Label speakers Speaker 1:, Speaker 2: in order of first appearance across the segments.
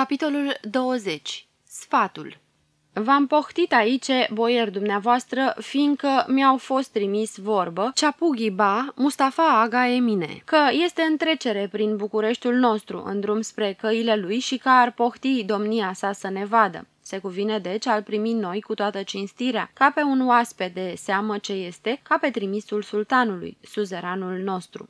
Speaker 1: Capitolul 20. Sfatul V-am pohtit aici, boier dumneavoastră, fiindcă mi-au fost trimis vorbă, Ceapughi Ba, Mustafa Aga Emine, că este în trecere prin Bucureștiul nostru, în drum spre căile lui și că ar pohti domnia sa să ne vadă. Se cuvine deci al primi noi cu toată cinstirea, ca pe un oaspete de seamă ce este, ca pe trimisul sultanului, suzeranul nostru.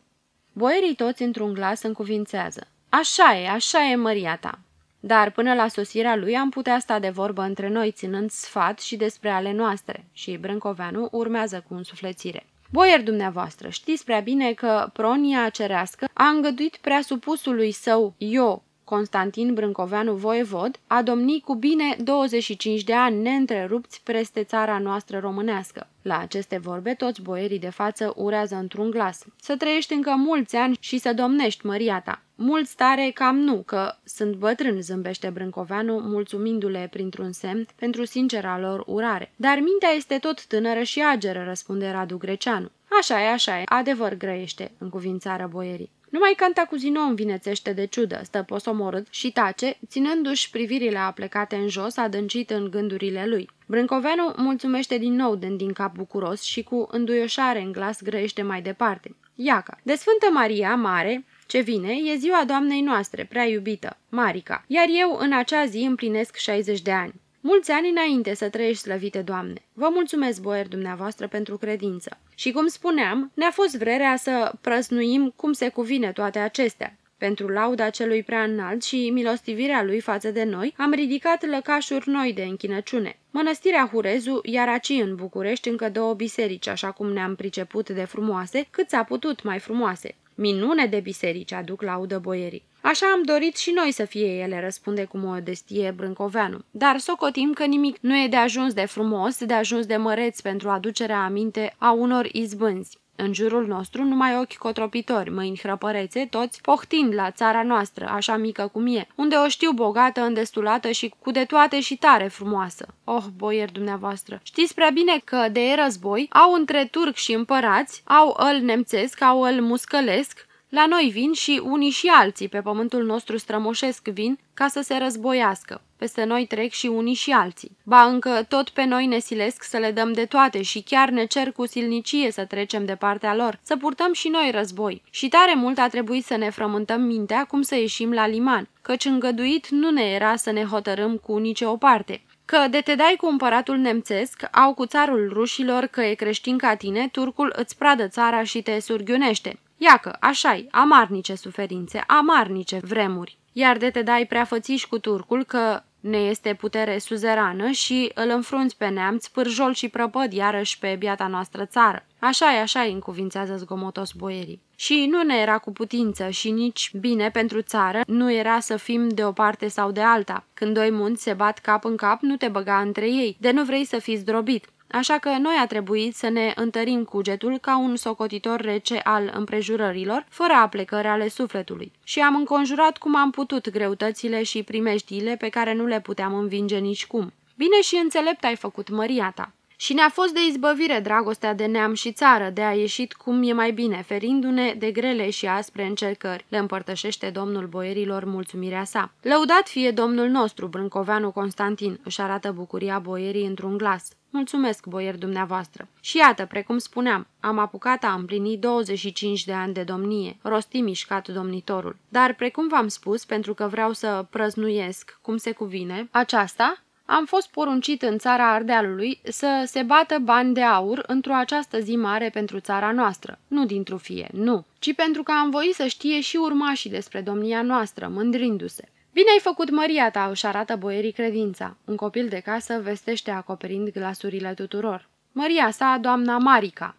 Speaker 1: Boierii toți într-un glas încuvințează. Așa e, așa e, măria ta. Dar până la sosirea lui am putea sta de vorbă între noi, ținând sfat și despre ale noastre. Și Brâncoveanu urmează cu însuflețire. Boier dumneavoastră, știți prea bine că pronia cerească a îngăduit prea supusului său Io, Constantin Brâncoveanu voievod, a domnit cu bine 25 de ani neîntrerupți peste țara noastră românească. La aceste vorbe, toți boierii de față urează într-un glas. Să trăiești încă mulți ani și să domnești măria ta. Mult stare cam nu, că sunt bătrân, zâmbește Brâncoveanu, mulțumindu-le printr-un semn pentru sincera lor urare. Dar mintea este tot tânără și ageră, răspunde Radu Greceanu. Așa e, așa e, adevăr grăiește, în cuvințară boierii. Numai Cantacuzino învinețește de ciudă, stă posomorât și tace, ținându-și privirile aplecate în jos, adâncit în gândurile lui. Brâncoveanu mulțumește din nou dând din cap bucuros și cu înduioșare în glas grăiește mai departe. Iaca, de Sfântă Maria Mare, ce vine e ziua doamnei noastre, prea iubită, Marica, iar eu în acea zi împlinesc 60 de ani. Mulți ani înainte să trăiești, slăvite Doamne. Vă mulțumesc, boier dumneavoastră, pentru credință. Și cum spuneam, ne-a fost vrerea să prăznuim cum se cuvine toate acestea. Pentru lauda celui prea înalt și milostivirea lui față de noi, am ridicat lăcașuri noi de închinăciune. Mănăstirea Hurezu, iar aci în București încă două biserici, așa cum ne-am priceput de frumoase, cât s-a putut mai frumoase. Minune de biserici aduc laudă boierii. Așa am dorit și noi să fie ele, răspunde cu modestie Brâncoveanu. Dar socotim că nimic nu e de ajuns de frumos, de ajuns de măreț pentru aducerea aminte a unor izbânzi. În jurul nostru numai ochi cotropitori, mâini hrăpărețe, toți pohtind la țara noastră, așa mică cum e, unde o știu bogată, îndestulată și cu de toate și tare frumoasă. Oh, boier dumneavoastră, știți prea bine că de e război au între turc și împărați, au îl nemțesc, au îl muscălesc, la noi vin și unii și alții pe pământul nostru strămoșesc vin ca să se războiască. Peste noi trec și unii și alții. Ba încă tot pe noi ne silesc să le dăm de toate și chiar ne cer cu silnicie să trecem de partea lor, să purtăm și noi război. Și tare mult a trebuit să ne frământăm mintea cum să ieșim la liman, căci îngăduit nu ne era să ne hotărâm cu nicio o parte că de te dai cu împăratul nemțesc, au cu țarul rușilor că e creștin ca tine, turcul îți pradă țara și te surghiunește. Iacă, așa-i, amarnice suferințe, amarnice vremuri. Iar de te dai prea fățiși cu turcul că ne este putere suzerană și îl înfrunți pe neamț, pârjol și prăpăd iarăși pe biata noastră țară. Așa-i, așa-i, încuvințează zgomotos boierii. Și nu ne era cu putință și nici bine pentru țară nu era să fim de o parte sau de alta. Când doi munți se bat cap în cap, nu te băga între ei, de nu vrei să fii zdrobit. Așa că noi a trebuit să ne întărim cugetul ca un socotitor rece al împrejurărilor, fără aplecări ale sufletului. Și am înconjurat cum am putut greutățile și primeștiile pe care nu le puteam învinge nicicum. Bine și înțelept ai făcut, măria ta. Și ne-a fost de izbăvire dragostea de neam și țară, de a ieșit cum e mai bine, ferindu-ne de grele și aspre încercări, le împărtășește domnul boierilor mulțumirea sa. Lăudat fie domnul nostru, Brâncoveanu Constantin, își arată bucuria boierii într-un glas. Mulțumesc, boier dumneavoastră. Și iată, precum spuneam, am apucat a împlini 25 de ani de domnie, rosti mișcat domnitorul. Dar, precum v-am spus, pentru că vreau să prăznuiesc cum se cuvine, aceasta am fost poruncit în țara Ardealului să se bată bani de aur într-o această zi mare pentru țara noastră. Nu dintr-o fie, nu, ci pentru că am voit să știe și urmașii despre domnia noastră, mândrindu-se. Bine ai făcut, Maria ta, își arată boierii credința. Un copil de casă vestește acoperind glasurile tuturor. Maria sa, doamna Marica.